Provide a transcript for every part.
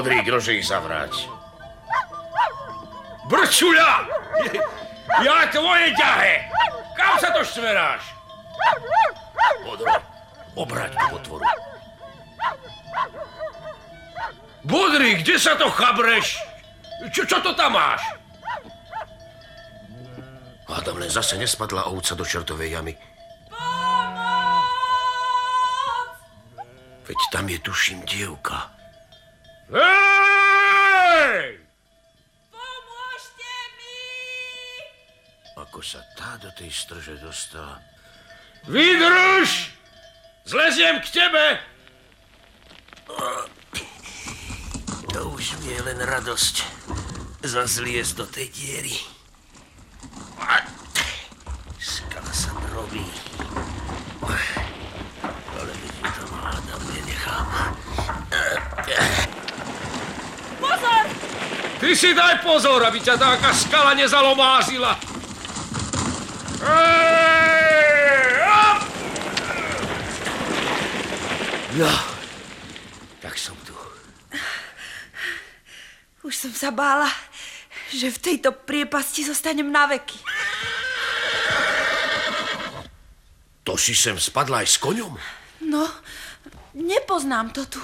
Modrý grože ich zavráť. Brčuľa! Ja tvoje ťahe! Kam sa to štveráš? Modro, obrať ku potvoru. Bodri, kde sa to chabreš? Čo, čo to tam máš? Hádam, len zase nespadla ovca do čertovej jamy. Veď tam je, tuším, dievka. Do tej strže dostala? Vydrž! Zleziem k tebe! To už mi je len radosť zazliesť do tej diery. Skala sa drobí. Ale vidím, to hádam nenechám. Pozor! Ty si daj pozor, aby ťa taká skala nezalomázila. No, tak som tu. Už som sa bála, že v tejto priepasti zostanem na veky. To si sem spadla aj s koňom? No, nepoznám to tu.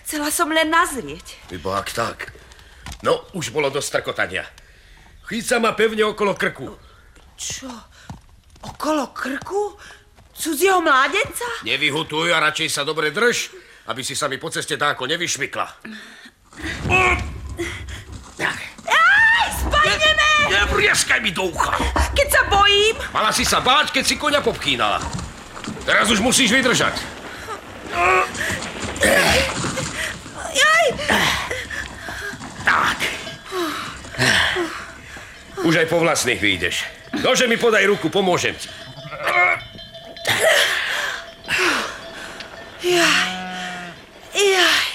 Chcela som len nazrieť. Iba ak tak. No, už bolo dosť trkotania. Chyť sa ma pevne okolo krku. Čo? Okolo krku? Cudzieho mládenca? Nevyhutuj a radšej sa dobre drž, aby si sa mi po ceste dáko nevyšmykla. Aj, spadneme! Nevrieskaj mi do ucha. Keď sa bojím. Mala si sa báť, keď si koňa popkínala. Teraz už musíš vydržať. Aj, Tak. Už aj po vlastných vyjdeš. Nože mi podaj ruku, pomôžem ti. jaj, jaj.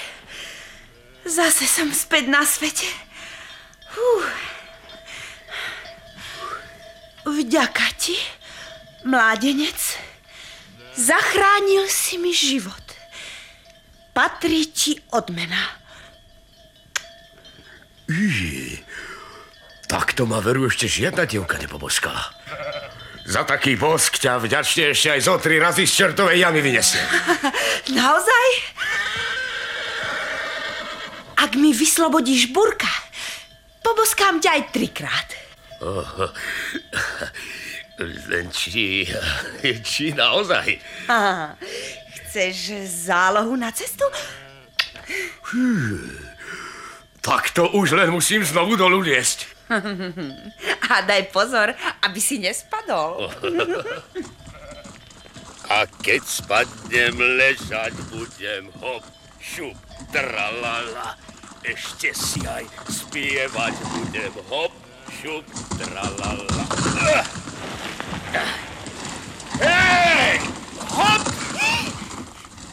Zase som späť na svete. Fú. Vďaka ti, mládenec, zachránil si mi život. Patrí ti odmena. Takto ma veru ešte žiadna dievka nepoboskala. Za taký bosk ťa vďačne ešte aj zo tri razy z čertovej jamy vynesiem. Naozaj? Ak mi vyslobodíš burka, poboskám ťa aj trikrát. Len či... či naozaj? Aha, chceš zálohu na cestu? Tak to už len musím znovu dolu liesť. A daj pozor, aby si nespadol. A keď spadnem ležať, budem hop, šup, tralala. Ešte si aj spievať budem hop, šup, tralala. Hej! Hop!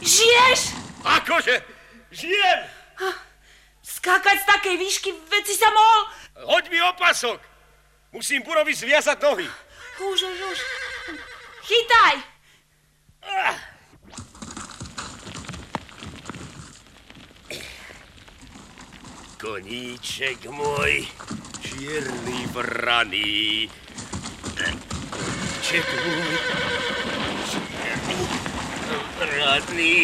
Žiješ? Akože? Žijem! Skákať z takej výšky, veci sa mohol... Hoď mi opasok! Musím Burovi zviazať nohy. Už, už, už. Chytaj! Koníček môj, čierny braný. Koníček môj, čierny braný.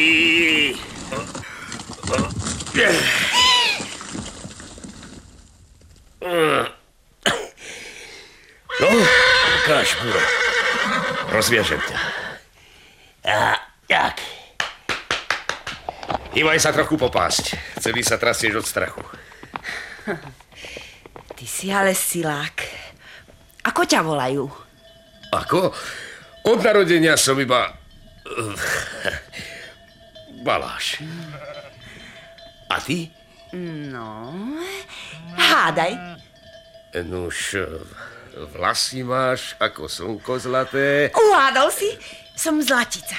No, Buro. Rozviežem ťa. A, tak. Ivaj sa trochu popásť. Celý sa trasieš od strachu. Ty si ale silák. Ako ťa volajú? Ako? Od narodenia som iba... Baláš. A ty? No, hádaj. Nuž, vlasy máš ako slnko zlaté. Uhádol si? Som zlatica.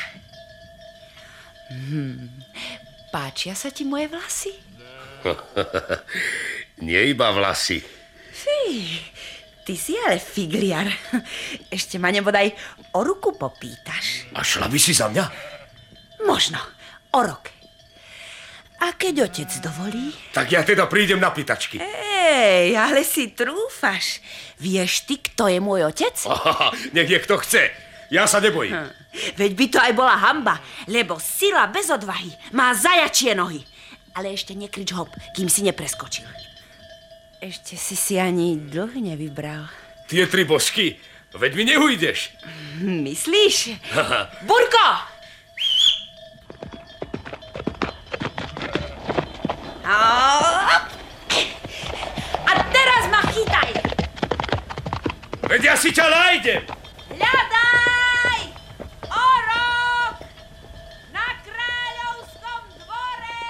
Hm. Páčia sa ti moje vlasy? Nie iba vlasy. Fí, ty si ale figliar. Ešte ma nebodaj o ruku popýtaš. A šla by si za mňa? Možno. o roke. A keď otec dovolí? Tak ja teda prídem na pýtačky. Ej, ale si trúfaš. Vieš ty, kto je môj otec? Aha, nech je kto chce. Ja sa nebojím. Hm. Veď by to aj bola hamba, lebo sila bez odvahy má zajačie nohy. Ale ešte nekrič hop, kým si nepreskočil. Ešte si si ani dlh nevybral. Tie tri bosky, veď mi neujdeš. Myslíš? Burko! A teraz ma chytaj! Veď ja si ťa nájdem. Hľadaj! Orok! Na kráľovskom dvore!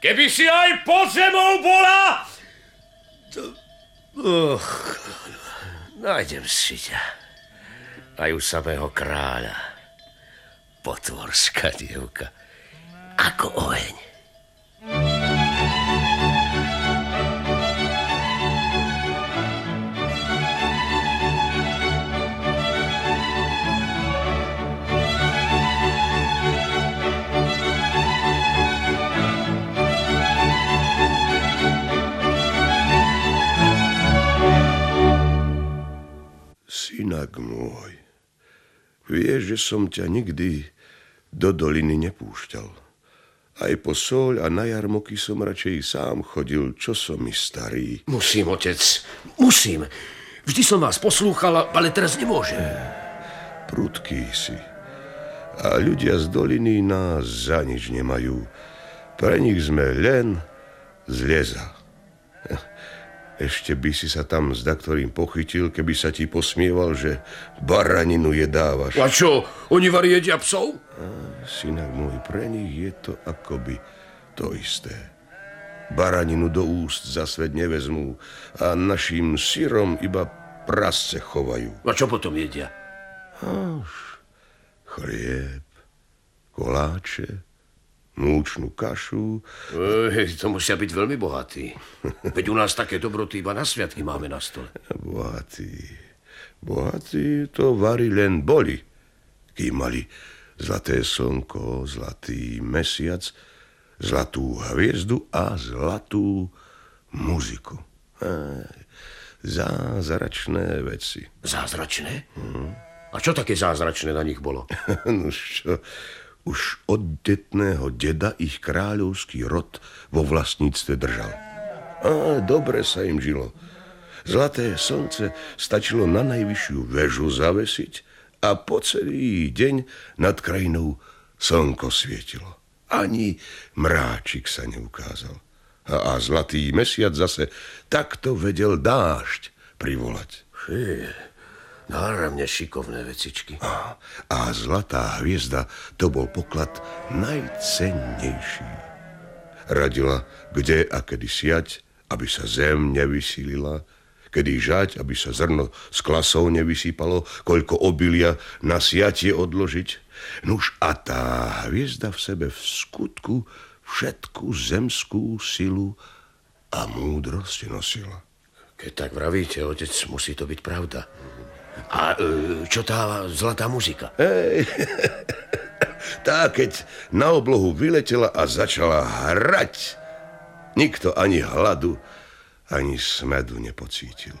Keby si aj pod zemou bola... Uch, nájdem si ťa. Aj u samého kráľa. Potvorská dievka. Ako oheň. Synak môj, vieš, že som ťa nikdy do doliny nepúšťal. Aj po soľ a na jarmoky som radšej sám chodil, čo som mi starý. Musím, otec, musím. Vždy som vás poslúchal, ale teraz nemôžem. Prudký si. A ľudia z doliny nás za nič nemajú. Pre nich sme len zlieza. Ešte by si sa tam s daktorým pochytil, keby sa ti posmieval, že baraninu jedávaš. A čo, oni vari jedia psov? A, synak môj, pre nich je to akoby to isté. Baraninu do úst za svet nevezmú a našim syrom iba prasce chovajú. A čo potom jedia? Až chlieb, koláče, múčnú kašu. Ej, to musia byť veľmi bohatí. Veď u nás také dobroty iba na sviatky máme na stole. Bohatí, bohatí to vari len boli, kým mali zlaté slnko, zlatý mesiac, zlatú hviezdu a zlatú muziku. Ej, zázračné veci. Zázračné? Mm. A čo také zázračné na nich bolo? no čo, už od detného deda ich kráľovský rod vo vlastníctve držal. A dobre sa im žilo. Zlaté slnce stačilo na najvyššiu väžu zavesiť a po celý deň nad krajinou slnko svietilo. Ani mráčik sa neukázal. A, a zlatý mesiac zase takto vedel dážď privolať. Fí, Náramne šikovné vecičky. A, a zlatá hviezda to bol poklad najcennejší. Radila, kde a kedy siať, aby sa zem nevysílila, kedy žať, aby sa zrno z klasov nevysypalo, koľko obilia na siatie odložiť. Nuž a tá hviezda v sebe v skutku všetku zemskú silu a múdrosť nosila. Keď tak vravíte, otec, musí to byť pravda. A e, čo tá zlatá muzika? Hej, tá keď na oblohu vyletela a začala hrať, nikto ani hladu, ani smedu nepocítil.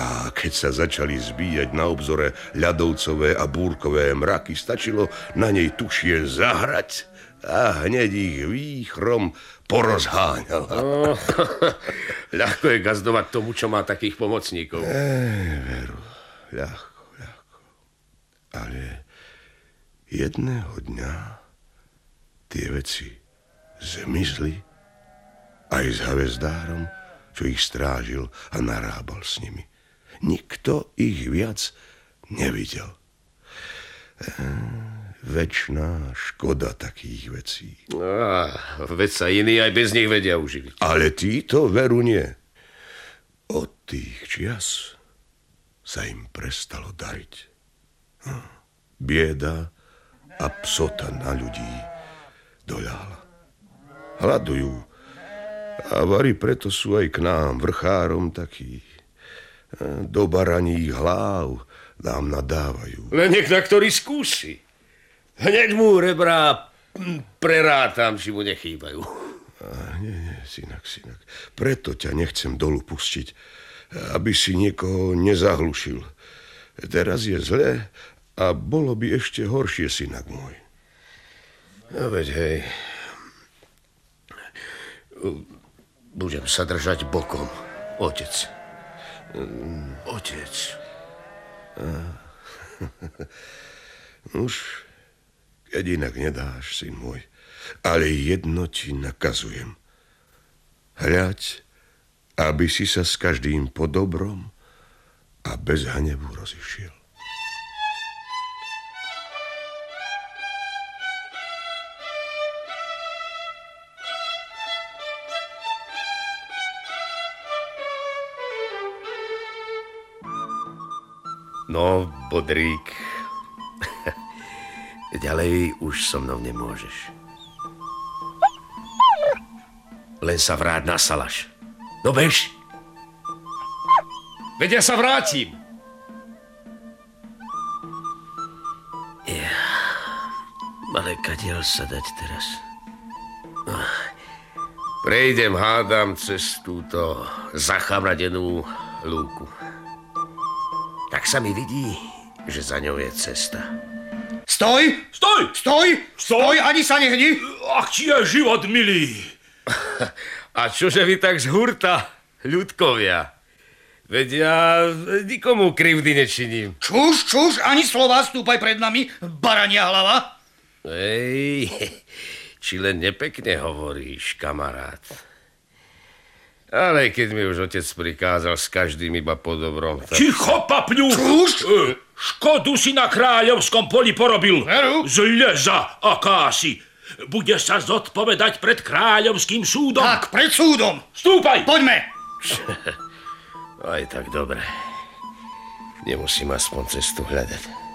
A keď sa začali zbíjať na obzore ľadovcové a búrkové mraky, stačilo na nej tušie zahrať a hneď ich výchrom porozháňal. Oh, ľahko je gazdovať tomu, čo má takých pomocníkov. Ej, veru ľahko, ľahko. Ale jedného dňa tie veci zmizli aj s havezdárom, čo ich strážil a narábal s nimi. Nikto ich viac nevidel. E, večná škoda takých vecí. Ah, veď sa iní aj bez nich vedia uživiť. Ale títo veru nie. Od tých čias sa im prestalo dariť. Hm. Bieda a psota na ľudí doľahla. Hľadujú a vari preto sú aj k nám, vrchárom, takí. Do baraní hlav nám nadávajú. Len na ktorý skúsi. Hneď mu rebra prerátam, či mu nechýbajú. A nie, nie, synak, synak. Preto ťa nechcem dolu pustiť, aby si niekoho nezahlušil. Teraz je zlé a bolo by ešte horšie, synak môj. No veď hej. Budem sa držať bokom, otec. Otec. Už, keď inak nedáš, syn môj, ale jedno ti nakazujem. Hľaď, aby si sa s každým po dobrom a bez hnevu rozišiel. No, Bodrík, ďalej už so mnou nemôžeš. Len sa vráť na salaš. No bež. Veď ja sa vrátim. Ja, ale kadiaľ sa dať teraz? Prejdem, hádam, cez túto zachamradenú lúku. Tak sa mi vidí, že za ňou je cesta. Stoj! Stoj! Stoj! Stoj, ani sa nehni! Ach, či je život milý. A čože vy tak z hurta, ľudkovia? Veď ja nikomu krivdy nečiním. Čuž, čuž, ani slova, stúpaj pred nami, barania hlava. Ej, či len nepekne hovoríš, kamarát. Ale keď mi už otec prikázal s každým iba po dobrom, tak... Ticho, papňu! Čuž? E, Škodu si na kráľovskom poli porobil. Veru? Z leza akási. Bude sa zodpovedať pred kráľovským súdom. Tak, pred súdom. Stúpaj! Poďme. Aj tak dobre. Nemusím aspoň cestu hľadať.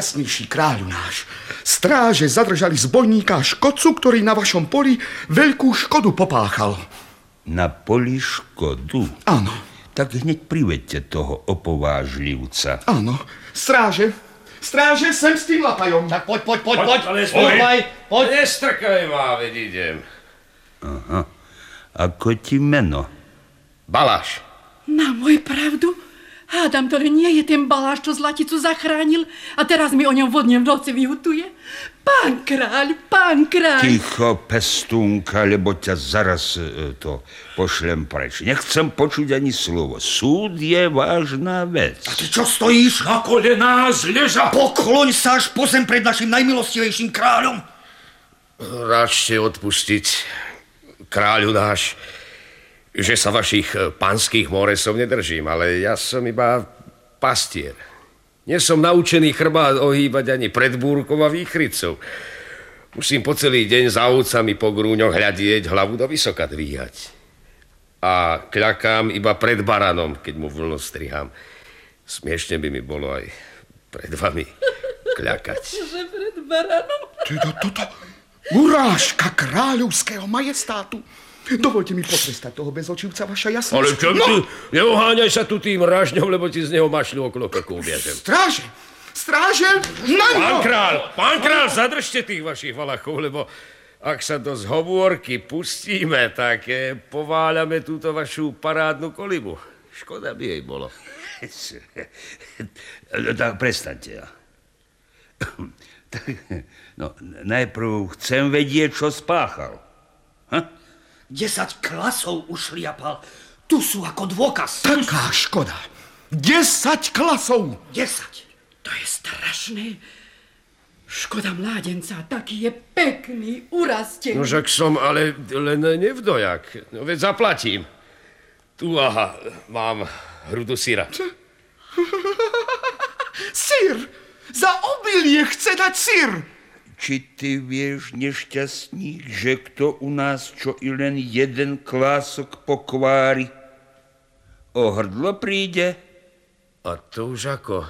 Najjasnejší kráľu náš. Stráže zadržali zbojníka škodcu, ktorý na vašom poli veľkú škodu popáchal. Na poli škodu? Áno, Tak hneď privedte toho opovážlivca. áno. Stráže, stráže, sem s tým lapajom. Tak poď, poď, poď, Poď, poď. ale Stúpaj, poď. Nestrkaj ma, veď idem. Ako ti meno? Baláš. Na môj pravdu? Hádam, to nie je ten baláš, čo zlaticu zachránil a teraz mi o ňom vodne v noci vyhutuje. Pán kráľ, pán kráľ. Ticho, pestúnka, lebo ťa zaraz e, to pošlem preč. Nechcem počuť ani slovo. Súd je vážna vec. Ty čo stojíš? Na kolená z leza. Pokloň sa až po zem pred našim najmilostivejším kráľom. Ráčte odpustiť, kráľu náš, že sa vašich e, pánskych moresov nedržím, ale ja som iba pastier. Nie som naučený chrbát ohýbať ani pred búrkou a výchrycou. Musím po celý deň za ovcami po grúňoch hľadieť, hlavu do vysoka dvíhať. A kľakám iba pred baranom, keď mu vlno strihám. Smiešne by mi bolo aj pred vami kľakať. Že pred baranom. Teda toto urážka kráľovského majestátu. Dovolte mi potrestať toho bezočivca, vaša jasnosť. Ale čo no, ty? Neoháňaj sa tu tým ražňom, lebo ti z neho mašľu okolo krku uviažem. Stráže, stráže, na Pán ňo! král, pán král, zadržte tých vašich valachov, lebo ak sa do zhovorky pustíme, tak eh, pováľame túto vašu parádnu kolibu. Škoda by jej bolo. Tak prestaňte. No, najprv chcem vedieť, čo spáchal. Ha? 10 klasov ušliapal. Tu sú ako dôkaz. Taká škoda. 10 klasov. 10. To je strašné. Škoda mládenca, taký je pekný, urastený. No však som ale len nevdojak. No veď zaplatím. Tu, aha, mám hrudu syra. Syr. Za obilie chce dať syr. Či ty vieš, nešťastník, že kto u nás čo i len jeden klások pokvári, o hrdlo príde? A to už ako?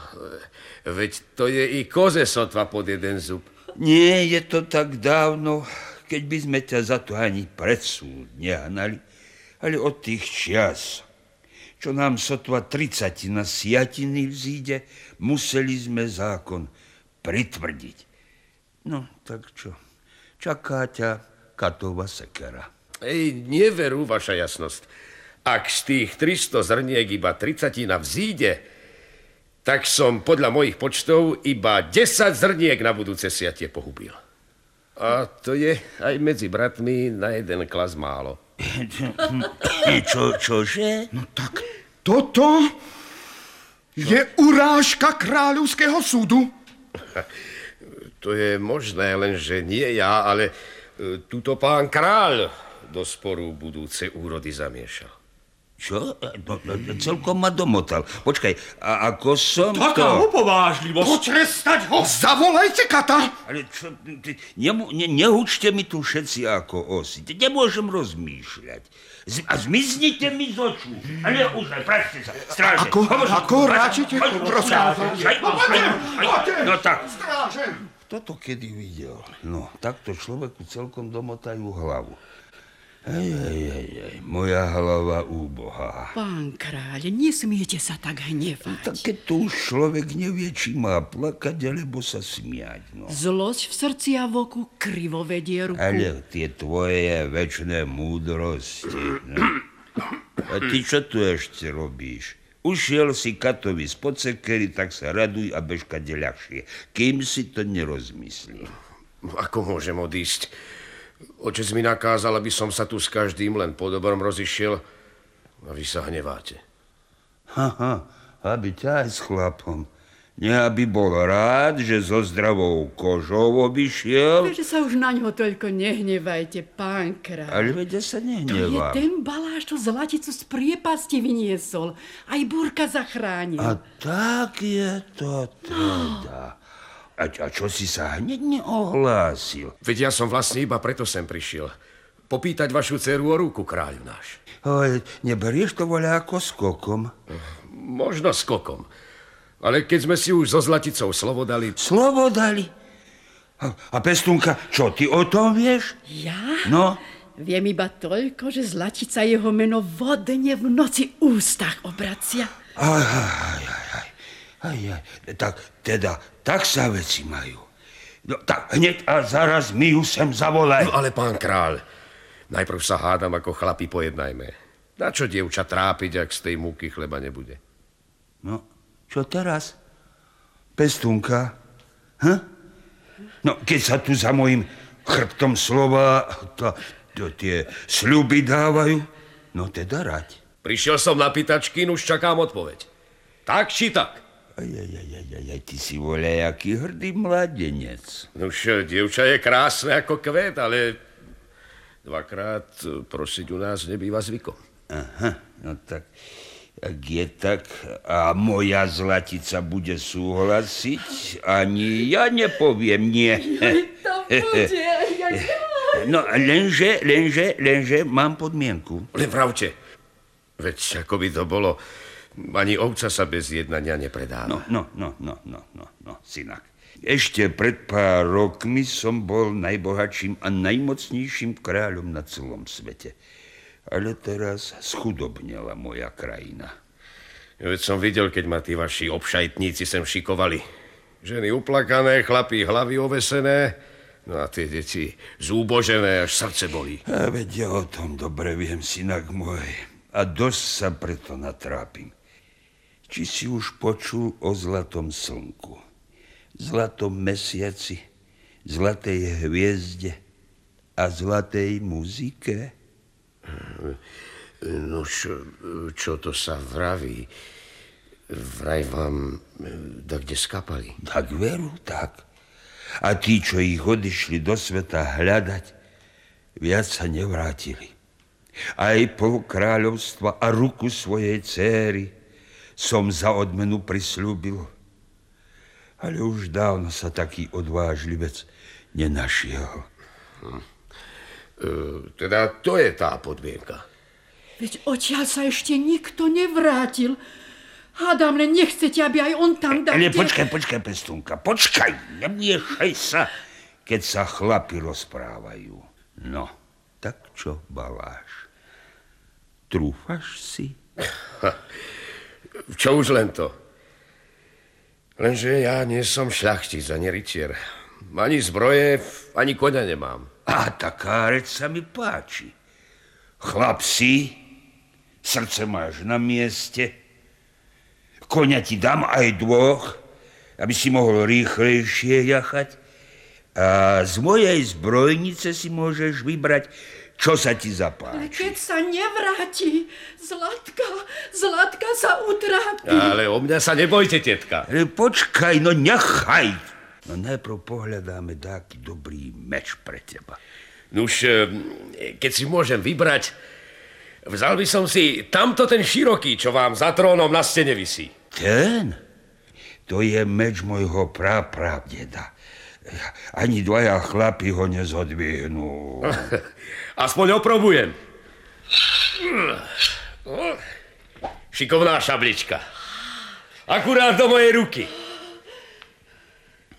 Veď to je i koze sotva pod jeden zub. Nie je to tak dávno, keď by sme ťa za to ani pred súd nehnali, ale od tých čias, čo nám sotva tricatina siatiny vzíde, museli sme zákon pritvrdiť. No, tak čo? Čaká ťa katová sekera. Ej, neveru, vaša jasnosť. Ak z tých 300 zrniek iba 30 vzíde, tak som podľa mojich počtov iba 10 zrniek na budúce siatie pohubil. A to je aj medzi bratmi na jeden klas málo. Čo, čože? No tak toto je urážka kráľovského súdu. To je možné, lenže nie ja, ale e, tuto pán kráľ do sporu budúce úrody zamiešal. Čo? No, no, celkom ma domotal. Počkaj, a ako som Taká to... upovážlivosť. Potrestať ho! Zavolajte kata! Ale čo, ty, nemu, ne, nehučte mi tu všetci ako osy. Nemôžem rozmýšľať. Z, a zmiznite mi z očú. Ale už aj, prašte sa. Stráže. Ako, ako ráčite rozkázať? No tak, Stráže! Toto kedy videl. No, takto človeku celkom domotajú hlavu. Aj, aj, aj, aj, moja hlava úbohá. Pán kráľ, nesmiete sa tak hnevať. Tak keď to už človek nevie, či má plakať, alebo sa smiať, no. Zlosť v srdci a v oku krivo vedie ruku. Ale tie tvoje väčšie múdrosti. No. A ty čo tu ešte robíš? Ušiel si katovi z podsekery, tak sa raduj a bež kade ľahšie, kým si to nerozmyslí. Ako môžem odísť? Otec mi nakázal, aby som sa tu s každým len po dobrom rozišiel a vy sa hneváte. Haha, aby ťa aj s chlapom. Nie, aby bol rád, že so zdravou kožou obišiel, Veď sa už na ňo toľko nehnevajte, pán kráľ. ale veď ja sa To je nehnevám. ten baláš, čo zlaticu z priepasti vyniesol. Aj Búrka zachránil. A tak je to teda. A, a čo si sa hneď neohlásil? Veď ja som vlastne iba preto sem prišiel. Popýtať vašu dceru o ruku, kráľu náš. Oj, neberieš to voľa ako skokom? Možno skokom. Ale keď sme si už so Zlaticou slovo dali, Slovo dali. A, a pestunka, čo ty o tom vieš? Ja? No, Viem iba toľko, že Zlatica jeho meno vodne v noci ústach obracia. aj, aj, aj, aj, aj, aj. Tak teda, tak sa veci majú. No, tak hneď a zaraz mi ju sem zavolaj. No ale pán kráľ, najprv sa hádam ako chlapi pojednajme. Na čo dievča trápiť, ak z tej múky chleba nebude? No, čo teraz? Pestunka? Hm? No, keď sa tu za mojim chrbtom slova to, to tie sľuby dávajú, no teda rať. Prišiel som na pýtačky, už čakám odpoveď. Tak či tak? Aj, aj, aj, aj, aj, aj, ty si voľajaký hrdý mladenec. Nuž, dievča je krásne ako kvet, ale dvakrát prosiť u nás nebýva zvykom. Aha, no tak, ak je tak a moja zlatica bude súhlasiť, ani ja nepoviem nie. To bude. No, lenže, lenže, lenže mám podmienku. Len vravte. Veď ako by to bolo, ani ovca sa bez jednania nepredáva. No, no, no, no, no, no, no, synak. Ešte pred pár rokmi som bol najbohatším a najmocnejším kráľom na celom svete. Ale teraz schudobnela moja krajina. Veď som videl, keď ma tí vaši obšajtníci sem šikovali. Ženy uplakané, chlapí hlavy ovesené, no a tie deti zúbožené, až srdce bolí. A veď ja o tom dobre viem, synak môj. A dosť sa preto natrápim. Či si už počul o zlatom slnku, zlatom mesiaci, zlatej hviezde a zlatej muzike? No čo, čo to sa vraví? Vraj vám da kde skapali. Tak veru, tak. A tí, čo ich odišli do sveta hľadať, viac sa nevrátili. Aj pol kráľovstva a ruku svojej céry som za odmenu prislúbil. Ale už dávno sa taký odvážlivec nenašiel. E, teda to je tá podmienka. Veď odtiaľ sa ešte nikto nevrátil. Hádam, len nechcete, aby aj on tam dal... Ale počkaj, počkaj, pestúnka, počkaj, nemiešaj sa, keď sa chlapi rozprávajú. No, tak čo baláš? Trúfaš si? Čo už len to. Lenže ja nie som šľachtic ani rytier. Ani zbroje, ani koňa nemám. A taká reč sa mi páči. Chlap si, srdce máš na mieste, koňa ti dám aj dvoch, aby si mohol rýchlejšie jachať. A z mojej zbrojnice si môžeš vybrať, čo sa ti zapáči. keď sa nevráti, Zlatka, Zlatka sa utrápi. Ale o mňa sa nebojte, tetka. Ale počkaj, no nechaj. No najprv pohľadáme taký dobrý meč pre teba. Nuž, e, keď si môžem vybrať, vzal by som si tamto ten široký, čo vám za trónom na stene visí. Ten? To je meč môjho prapravdeda. Ani dvaja chlapi ho nezodvihnú. Aspoň oprobujem. Šikovná šablička. Akurát do mojej ruky.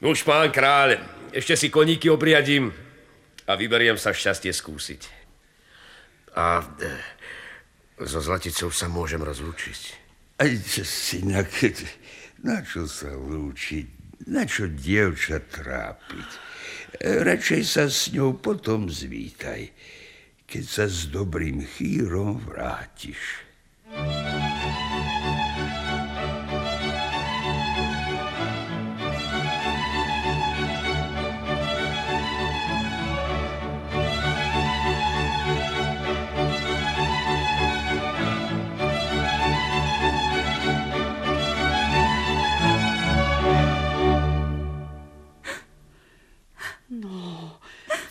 Už, pán kráľ, ešte si koníky obriadím a vyberiem sa šťastie skúsiť. A e, so Zlaticou sa môžem rozlúčiť. Aj keď... Na čo sa lúčiť? Na čo dievča trápiť? E, Radšej sa s ňou potom zvítaj, keď sa s dobrým chýrom vrátiš.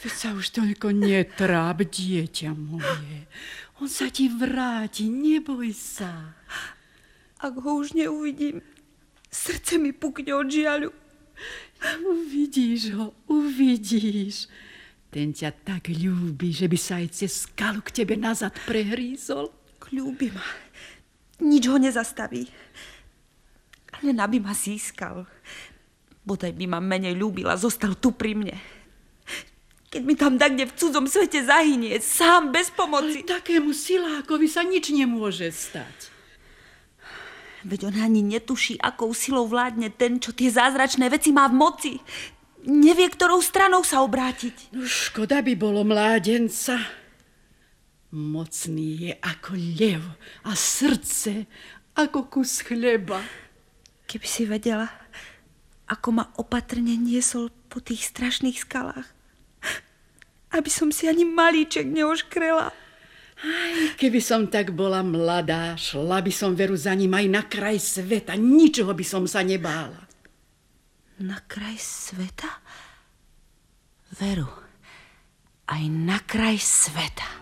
Veď sa už toľko netráp, dieťa moje. On sa ti vráti, neboj sa. Ak ho už neuvidím, srdce mi pukne od žiaľu. Uvidíš ho, uvidíš. Ten ťa tak ľúbi, že by sa aj cez skalu k tebe nazad prehrízol. Kľúbi ma. Nič ho nezastaví. Len aby ma získal. Bodaj by ma menej ľúbil a zostal tu pri mne. Keď mi tam tak kde v cudzom svete zahynie, sám bez pomoci. Takému silákovi sa nič nemôže stať. Veď on ani netuší, akou silou vládne ten, čo tie zázračné veci má v moci. Nevie, ktorou stranou sa obrátiť. No škoda by bolo mládenca. Mocný je ako lev a srdce ako kus chleba. Keby si vedela, ako ma opatrne niesol po tých strašných skalách. Aby som si ani malíček neoškrela. Aj keby som tak bola mladá, šla by som veru za ním aj na kraj sveta. Ničoho by som sa nebála. Na kraj sveta? Veru, aj na kraj sveta.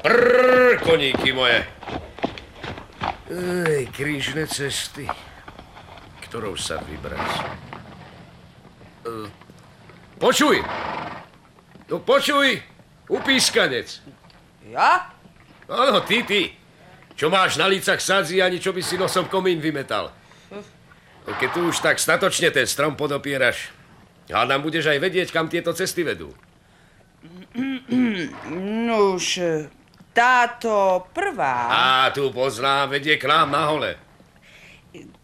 Prrr, koníky moje. Ej, krížne cesty. Ktorou sa vybrať? E, Počuj! No počuj, upískanec. Ja? Áno, ty, ty. Čo máš na lícach sadzi, ani čo by si nosom komín vymetal. No, keď tu už tak statočne ten strom podopieraš, nám budeš aj vedieť, kam tieto cesty vedú. Nuž, táto prvá, A tu poznám, vedie k nám na hole.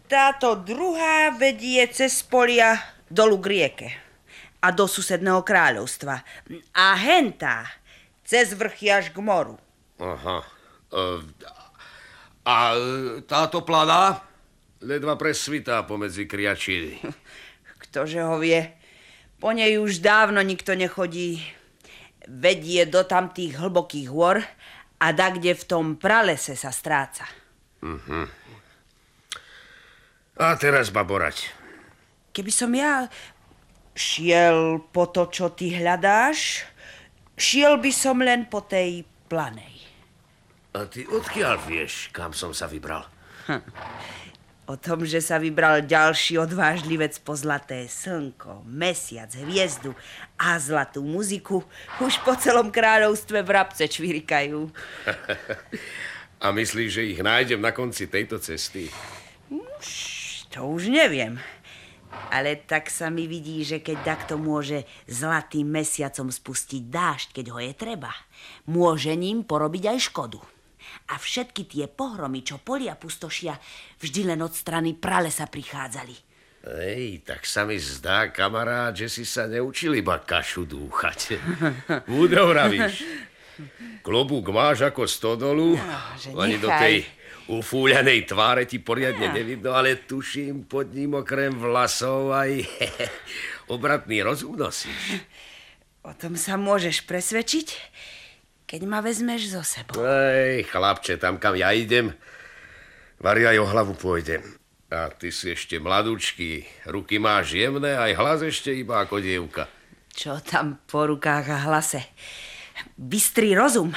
táto druhá vedie cez polia dolu k rieke a do susedného kráľovstva. A hentá cez vrchy až k moru. Aha. E, a táto plana? Ledva presvitá pomedzi kriačiny. Ktože ho vie, po nej už dávno nikto nechodí. Vedie do tamtých hlbokých hôr a da kde v tom pralese sa stráca. A teraz baborať. Keby som ja šiel po to, čo ty hľadáš, šiel by som len po tej planej. A ty odkiaľ vieš, kam som sa vybral? O tom, že sa vybral ďalší odvážlivec po zlaté slnko, mesiac, hviezdu a zlatú muziku, už po celom kráľovstve vrabce čvirikajú. A myslíš, že ich nájdem na konci tejto cesty? To už neviem. Ale tak sa mi vidí, že keď takto môže zlatým mesiacom spustiť dážď, keď ho je treba, môže ním porobiť aj škodu. A všetky tie pohromy, čo polia pustošia, vždy len od strany pralesa prichádzali. Ej, tak sa mi zdá, kamarát, že si sa neučil iba kašu dúchať. Múdro vravíš. Klobúk máš ako stodolu, že ani do tej ufúľanej tváre ti poriadne nevidno, ale tuším pod ním okrem vlasov aj obratný rozum nosíš. O tom sa môžeš presvedčiť, keď ma vezmeš so sebou. Ej, chlapče, tam kam ja idem, Vari aj o hlavu pôjde. A ty si ešte mladúčky, ruky máš jemné, aj hlas ešte iba ako dievka. Čo tam po rukách a hlase? Bystrý rozum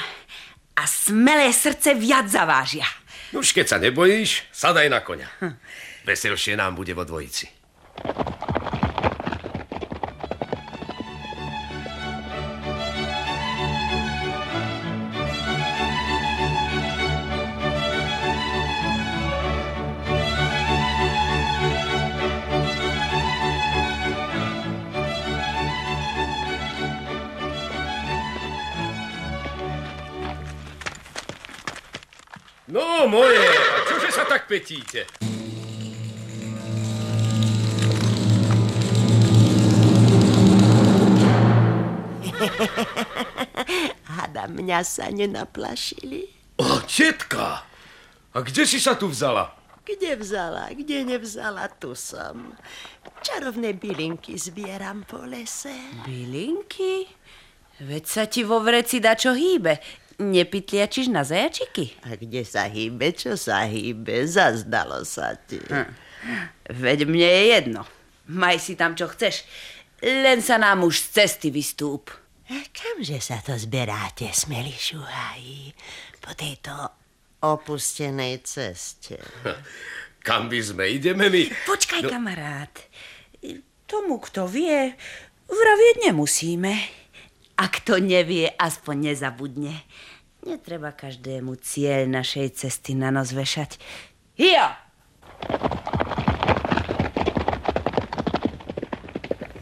a smelé srdce viac zavážia. Už keď sa nebojíš, sadaj na koňa. Veselšie nám bude vo dvojici. No, moje, a čože sa tak petíte? Hada, mňa sa nenaplašili. O, tetka! A kde si sa tu vzala? Kde vzala, kde nevzala, tu som. Čarovné bylinky zbieram po lese. Bylinky? Veď sa ti vo vreci da čo hýbe. Nepytliačiš na zajačiky? A kde sa hýbe, čo sa hýbe, zazdalo sa ti. Veď mne je jedno. Maj si tam, čo chceš. Len sa nám už z cesty vystúp. A kamže sa to zberáte, smelí šuhají, po tejto opustenej ceste? Kam by sme? Ideme my? Počkaj, no. kamarát. Tomu, kto vie, vravieť nemusíme. A kto nevie, aspoň nezabudne. Netreba každému cieľ našej cesty na nos vešať. Hia!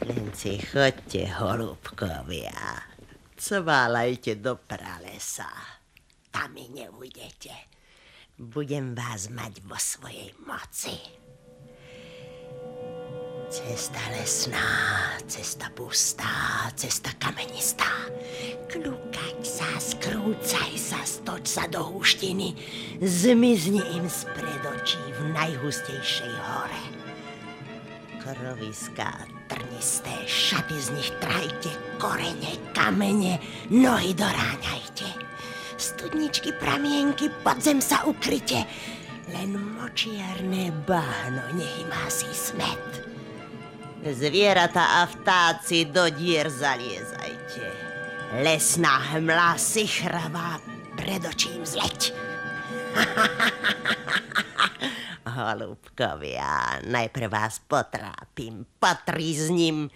Len si chodte, holúbkovia. Cválajte do pralesa. Tam mi neudete. Budem vás mať vo svojej moci. Cesta lesná, cesta pustá, cesta kamenistá. Klukať sa, skrúcaj sa, stoč sa do húštiny, zmizni im spred očí v najhustejšej hore. Kroviská, trnisté, šaty z nich trajte, korene, kamene, nohy doráňajte. Studničky, pramienky, podzem sa ukryte, len močiarné bahno nech im hasí smet. Zvieratá a vtáci do dier zaliezajte. Lesná hmla si chravá pred očím zleť. Holúbkovia, najprv vás potrápim, potrizním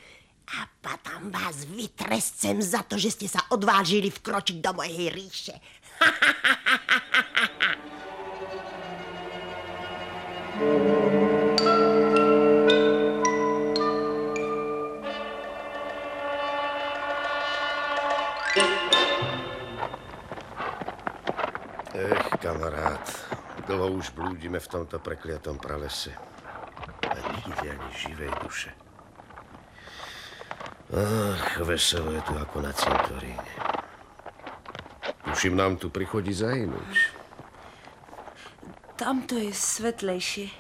a potom vás vytrescem za to, že ste sa odvážili vkročiť do mojej ríše. Ech, kamarát, dlho už blúdime v tomto prekliatom pralese. A nikde ani živej duše. Ach, veselo je tu ako na cintoríne. Tuším, nám tu prichodí zahynúť. Tamto je svetlejšie.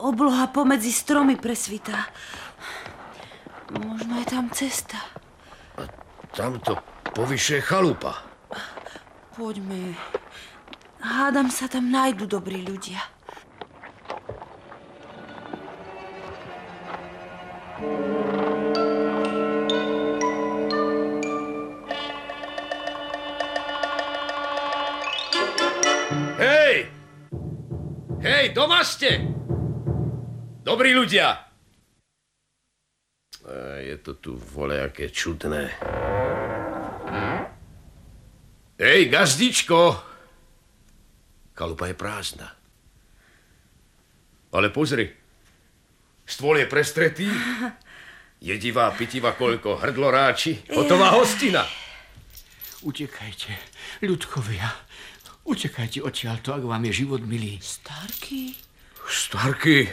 Obloha pomedzi stromy presvitá. Možno je tam cesta. Tamto povyše chalupa. Poďme. Hádam sa tam nájdu dobrí ľudia. Hej! Hej, doma ste! Dobrí ľudia! A je to tu volejaké čudné. Hej, gazdičko! Kalupa je prázdna. Ale pozri, stôl je prestretý, jedivá pitiva koľko, hrdlo ráči, hotová hostina. Utekajte, ľudkovia. Utekajte odtiaľto, ak vám je život milý. Starky? Starky,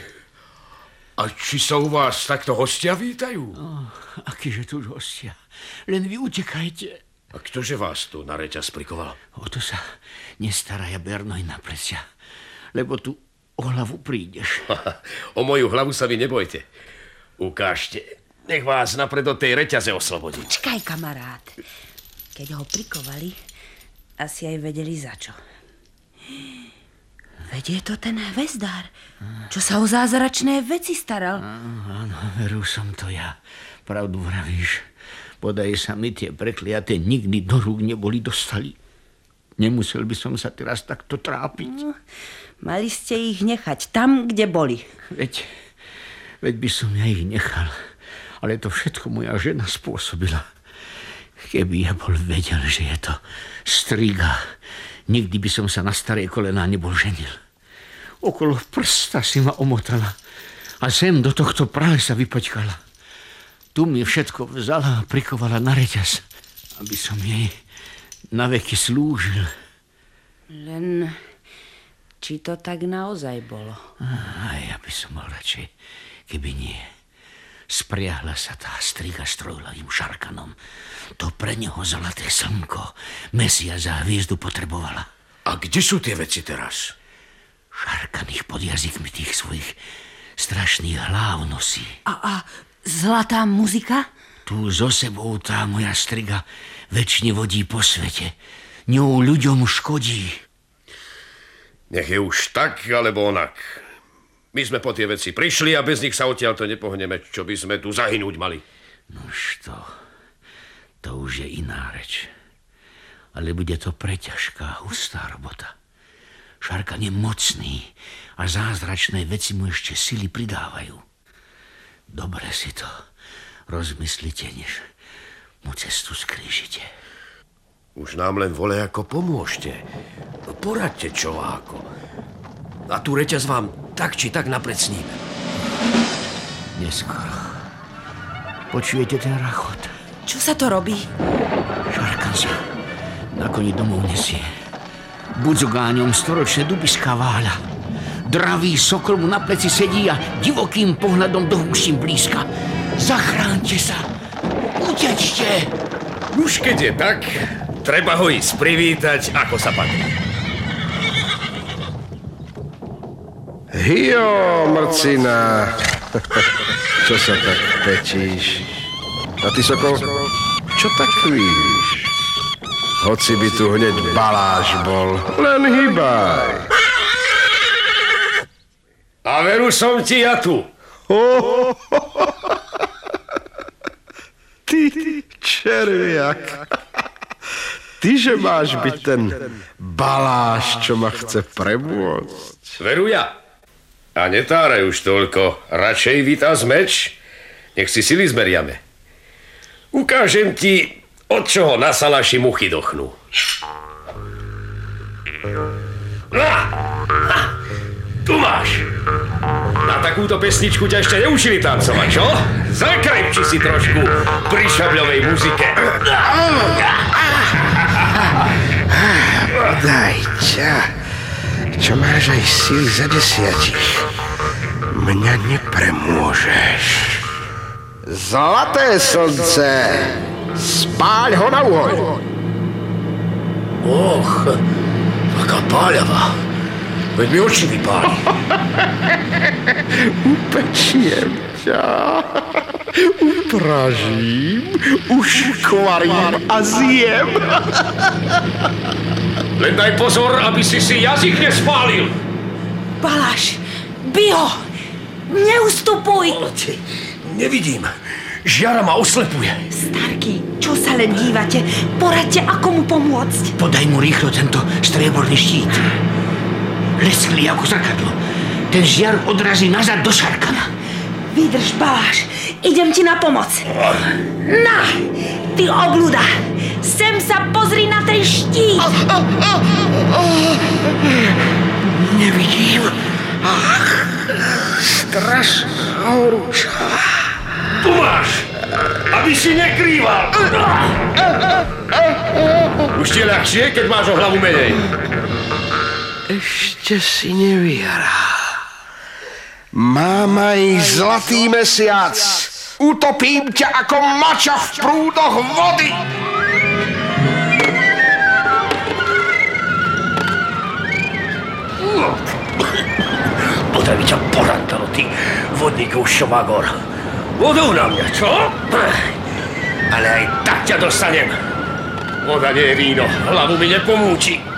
a či sa u vás takto hostia vítajú? Oh, akýže tu hostia. Len vy utekajte. A ktože vás tu na reťaz prikoval? O to sa nestará ja Bernoj na plecia. Lebo tu o hlavu prídeš. o moju hlavu sa vy nebojte. Ukážte. Nech vás napred do tej reťaze oslobodí. Čkaj, kamarát. Keď ho prikovali, asi aj vedeli za čo. Veď je to ten hvezdár, čo sa o zázračné veci staral. Áno, veru som to ja. Pravdu vravíš. Podaj sa mi tie prekliaté nikdy do rúk neboli dostali. Nemusel by som sa teraz takto trápiť. No, mali ste ich nechať tam, kde boli. Veď, veď by som ja ich nechal. Ale to všetko moja žena spôsobila. Keby ja bol vedel, že je to striga, nikdy by som sa na staré kolená nebol ženil. Okolo prsta si ma omotala a sem do tohto pralesa vypočkala. Tu mi všetko vzala a prikovala na reťaz, aby som jej na veky slúžil. Len či to tak naozaj bolo? A ja by som mal radšej, keby nie. Spriahla sa tá striga s trojlavým šarkanom. To pre neho zlaté slnko, mesia za hviezdu potrebovala. A kde sú tie veci teraz? Šarkaných pod jazykmi tých svojich strašných hlav nosí. A, a zlatá muzika? Tu zo sebou tá moja striga väčšine vodí po svete. Ňou ľuďom škodí. Nech je už tak, alebo onak. My sme po tie veci prišli a bez nich sa odtiaľ to nepohneme, čo by sme tu zahynúť mali. Nož to, to už je iná reč. Ale bude to preťažká, hustá robota. Šarkan je mocný a zázračné veci mu ešte sily pridávajú. Dobre si to rozmyslite, než mu cestu skrížite. Už nám len vole ako pomôžte. Poradte čo ako. A tu reťaz vám tak či tak naprecníme. Neskoro. Počujete ten rachot? Čo sa to robí? Šarkan sa na koni domov nesie. Budzogáňom storočné dubiská váľa. Dravý sokol mu na pleci sedí a divokým pohľadom do húšim blízka. Zachránte sa! Utečte! Už keď je tak, treba ho ísť privítať, ako sa patrí. Hio, mrcina. Čo sa tak pečíš? A ty, Sokol, čo tak kvíš? Hoci by tu hneď baláš bol, len hýbaj. A veru som ti ja tu. Oh, ty červiak. Tyže máš byť ten baláš, čo ma chce premôcť. Veru ja. A netáraj už toľko. Radšej vytáz meč, nech si sily zmeriame. Ukážem ti, od čoho na salaši muchy dochnú. No, ha, tu máš. Na takúto pesničku ťa ešte neučili tancovať, čo? Zakrepči si trošku pri šabľovej muzike. Daj ťa čo máš aj síly za desiatich. Mňa nepremôžeš. Zlaté slnce, spáľ ho na uhoľ. Och, taká páľava. Veď mi oči vypáli. Upečiem ťa. Upražím, uškvarím a zjem. Len daj pozor, aby si si jazyk nespálil. Baláš, by ho! Neustupuj! Nevidím. Žiara ma oslepuje. Starky, čo sa len dívate? Poradte, ako mu pomôcť. Podaj mu rýchlo tento strieborný štít. Lesklý ako zrkadlo. Ten žiar odrazí nazad do šarkana. Vydrž, Baláš, idem ti na pomoc. Na, ty obluda, sem sa pozri na ten štít. Nevidím. Ach, strašná horúča. Tu máš, aby si nekrýval. Už ti je ľahšie, keď máš o hlavu menej. Ešte si nevyhral. Mám aj zlatý mesiac. Utopím ťa ako mača v prúdoch vody. Podaj mi ťa porantalo, ty vodníkov šomagor. Vodou na mňa, čo? Ale aj tak ťa dostanem. Voda nie je víno, hlavu mi nepomúči.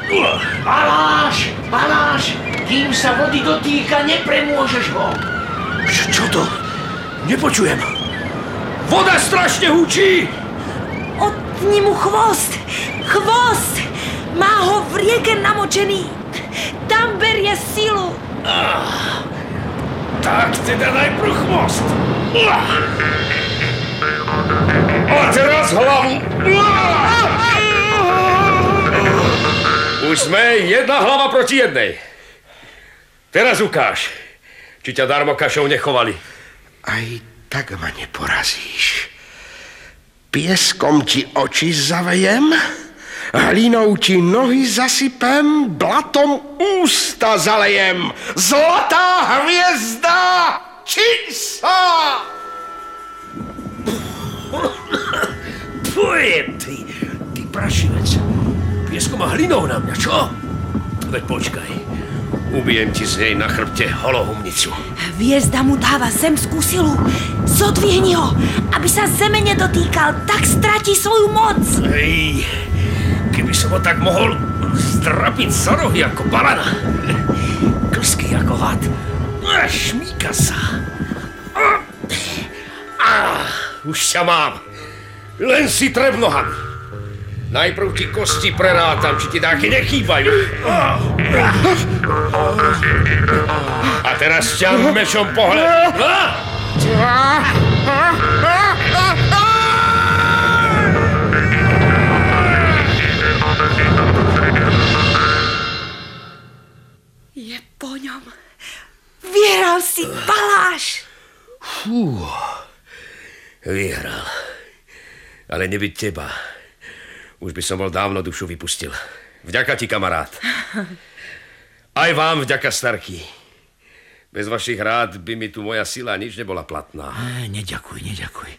Baláš, baláš, kým sa vody dotýka, nepremôžeš ho. Čo, čo to? Nepočujem. Voda strašne hučí. Otni mu chvost, chvost. Má ho v rieke namočený. Tam berie silu. Tak teda najprv chvost. A teraz hlavu. Už sme jedna hlava proti jednej. Teraz ukáž, či ťa darmo kašou nechovali. Aj tak ma neporazíš. Pieskom ti oči zavejem, hlinou ti nohy zasypem, blatom ústa zalejem. Zlatá hviezda, čiň sa! Ty, ty prašivec. Pieskom a hlinou na mňa, čo? Veď počkaj. Ubijem ti z nej na chrbte holohumnicu. Hviezda mu dáva zemskú silu. Zodvihni ho, aby sa zeme nedotýkal, tak stratí svoju moc. Hej, keby som ho tak mohol zdrapiť za rohy ako balana. Klský ako had. Šmíka sa. A, a, už ťa mám. Len si treb nohami. Najprv ti kosti prerátam, či ti dáky nechýbajú. A teraz ťa mečom pohľad. Je po ňom. Vyhral si, Baláš. Fú, vyhral. Ale nebyť teba. Už by som bol dávno dušu vypustil. Vďaka ti, kamarát. Aj vám vďaka, Starky. Bez vašich rád by mi tu moja sila nič nebola platná. Á, neďakuj, neďakuj.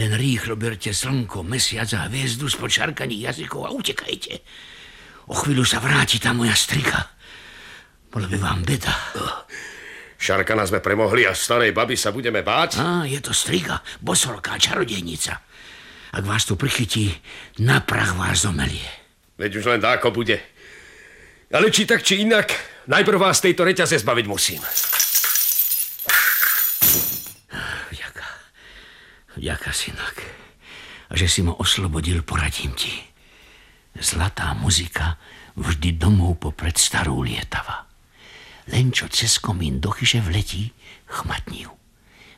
Len rýchlo berte slnko, mesiac a hviezdu z počarkaných jazykov a utekajte. O chvíľu sa vráti tá moja strika. Bolo by vám beda. Šarkana sme premohli a starej baby sa budeme báť? Á, je to strika, bosorka, čarodejnica. Ak vás tu prichytí, na prach vás zomelie. Veď už len dáko bude. Ale či tak, či inak, najprv vás tejto reťaze zbaviť musím. Vďaka. Vďaka, synak. A že si ma oslobodil, poradím ti. Zlatá muzika vždy domov popred starú lietava. Len čo cez komín do chyže vletí, chmatni ju.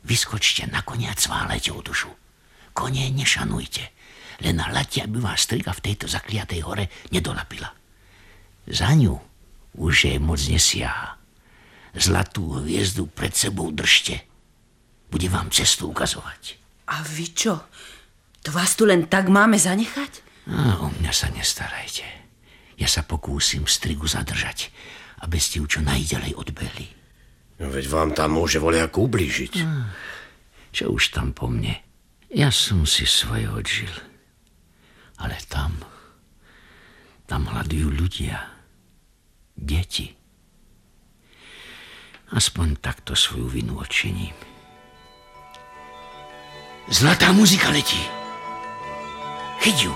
Vyskočte na konia o dušu. Konie nešanujte, len hľadte, aby vás striga v tejto zakliatej hore nedolapila. Za ňu už jej moc nesiaha. Zlatú hviezdu pred sebou držte. Bude vám cestu ukazovať. A vy čo? To vás tu len tak máme zanechať? A o mňa sa nestarajte. Ja sa pokúsim strigu zadržať, aby ste ju čo najďalej odbehli. No veď vám tam môže voliak ublížiť. Čo už tam po mne? Ja som si svoje odžil. Ale tam, tam hľadujú ľudia. Deti. Aspoň takto svoju vinu odčiním. Zlatá muzika letí. Chyť ju.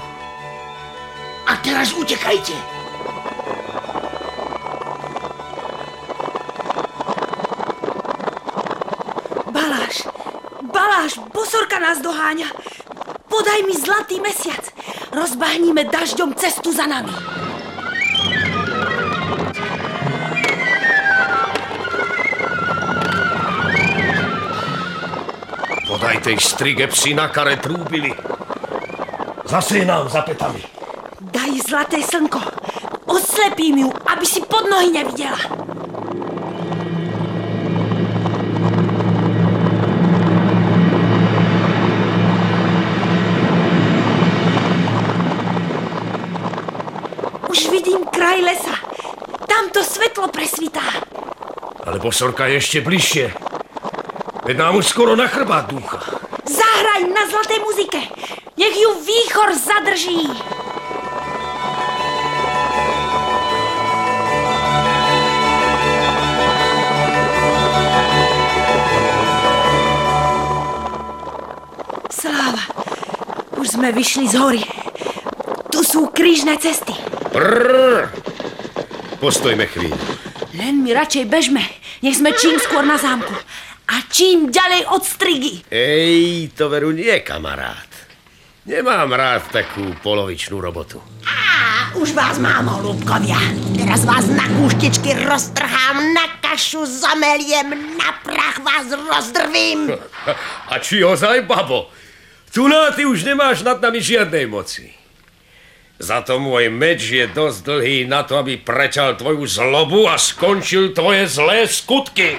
A teraz utekajte. Baláš, bosorka nás doháňa. Podaj mi zlatý mesiac. Rozbahníme dažďom cestu za nami. Podaj tej strige psi na kare trúbili. Zase je nám za petami. Daj zlaté slnko. Oslepím ju, aby si pod nohy nevidela. Vidím kraj lesa. Tamto svetlo presvitá. Ale bosorka je ešte bližšie. Veď nám už skoro na chrbát dúcha. Zahraj na zlatej muzike. Nech ju výchor zadrží. Sláva, už sme vyšli z hory. Tu sú krížne cesty. Prrr. Postojme chvíľu. Len mi radšej bežme, nech sme čím skôr na zámku. A čím ďalej od strigy. Ej, to veru nie, kamarát. Nemám rád takú polovičnú robotu. Á, už vás mám, holúbkovia. Teraz vás na kúštičky roztrhám, na kašu zameliem, na prach vás rozdrvím. A či ozaj, babo? Tu na ty už nemáš nad nami žiadnej moci. Za to môj meč je dosť dlhý na to, aby preťal tvoju zlobu a skončil tvoje zlé skutky.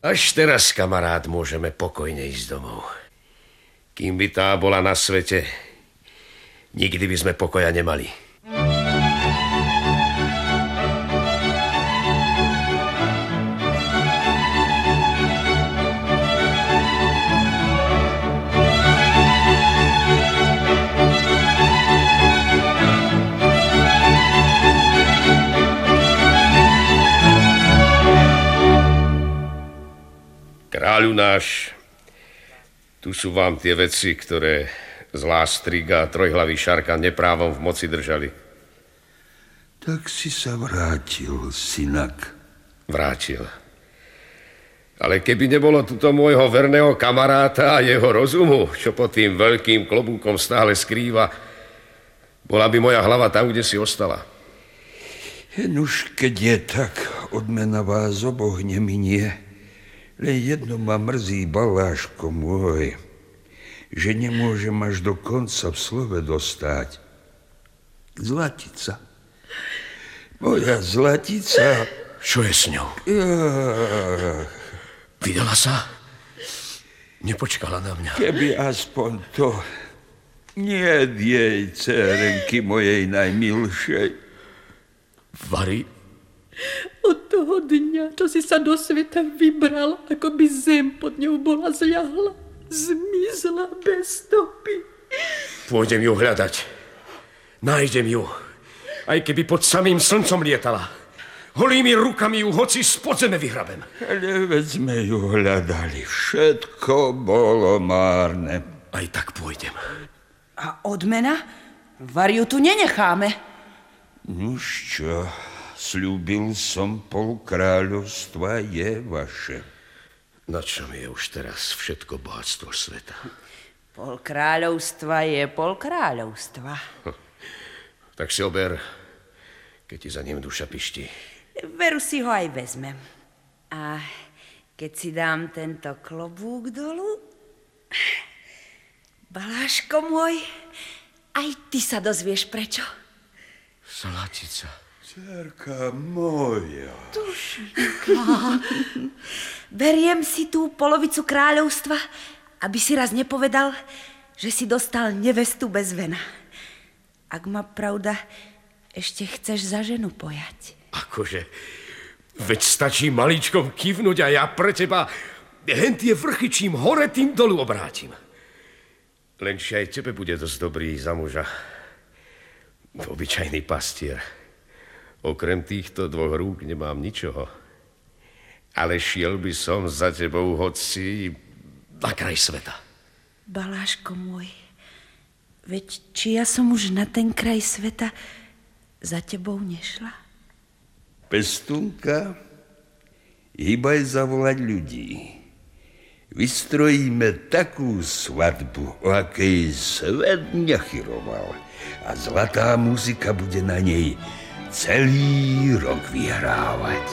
Až teraz, kamarát, môžeme pokojne ísť domov. Kým by tá bola na svete, nikdy by sme pokoja nemali. Kráľu náš, tu sú vám tie veci, ktoré zlá striga a trojhlavý šarka neprávom v moci držali. Tak si sa vrátil, synak. Vrátil. Ale keby nebolo tuto môjho verného kamaráta a jeho rozumu, čo pod tým veľkým klobúkom stále skrýva, bola by moja hlava tam, kde si ostala. Jen už keď je tak, odmena vás oboch neminie. Len jedno ma mrzí, baláško môj, že nemôžem až do konca v slove dostať. Zlatica. Moja zlatica. Čo je s ňou? Ja, Vydala sa? Nepočkala na mňa. keby aspoň to nie jej cerenky mojej najmilšej. Vary, Od toho dňa, čo si sa do sveta vybral, ako by zem pod ňou bola zľahla, zmizla bez stopy. pôjdem ju hľadať. Nájdem ju. Aj keby pod samým slncom lietala. Holými rukami ju hoci z podzeme vyhrabem. Ale veď sme ju hľadali. Všetko bolo márne. Aj tak pôjdem. A odmena? Variu tu nenecháme. Nuž čo, slúbil som pol kráľovstva je vaše. Na čo mi je už teraz všetko bohatstvo sveta? Pol kráľovstva je pol kráľovstva. Tak si ober, keď ti za ním duša pišti. Veru si ho aj vezmem. A keď si dám tento klobúk dolu... Baláško môj, aj ty sa dozvieš prečo. Zlatica. Cerka moja. Beriem si tú polovicu kráľovstva, aby si raz nepovedal, že si dostal nevestu bez vena. Ak ma pravda, ešte chceš za ženu pojať. Akože, veď stačí maličkom kývnuť a ja pre teba hen tie vrchy čím hore, tým dolu obrátim. Len či aj tebe bude dosť dobrý za muža. Obyčajný pastier. Okrem týchto dvoch rúk nemám ničoho. Ale šiel by som za tebou hoci na kraj sveta. Baláško môj, veď či ja som už na ten kraj sveta za tebou nešla? Pestunka, Hýbaj zavolať ľudí. Vystrojíme takú svadbu, o akej svet nechyroval. A zlatá muzika bude na nej celý rok vyhrávať.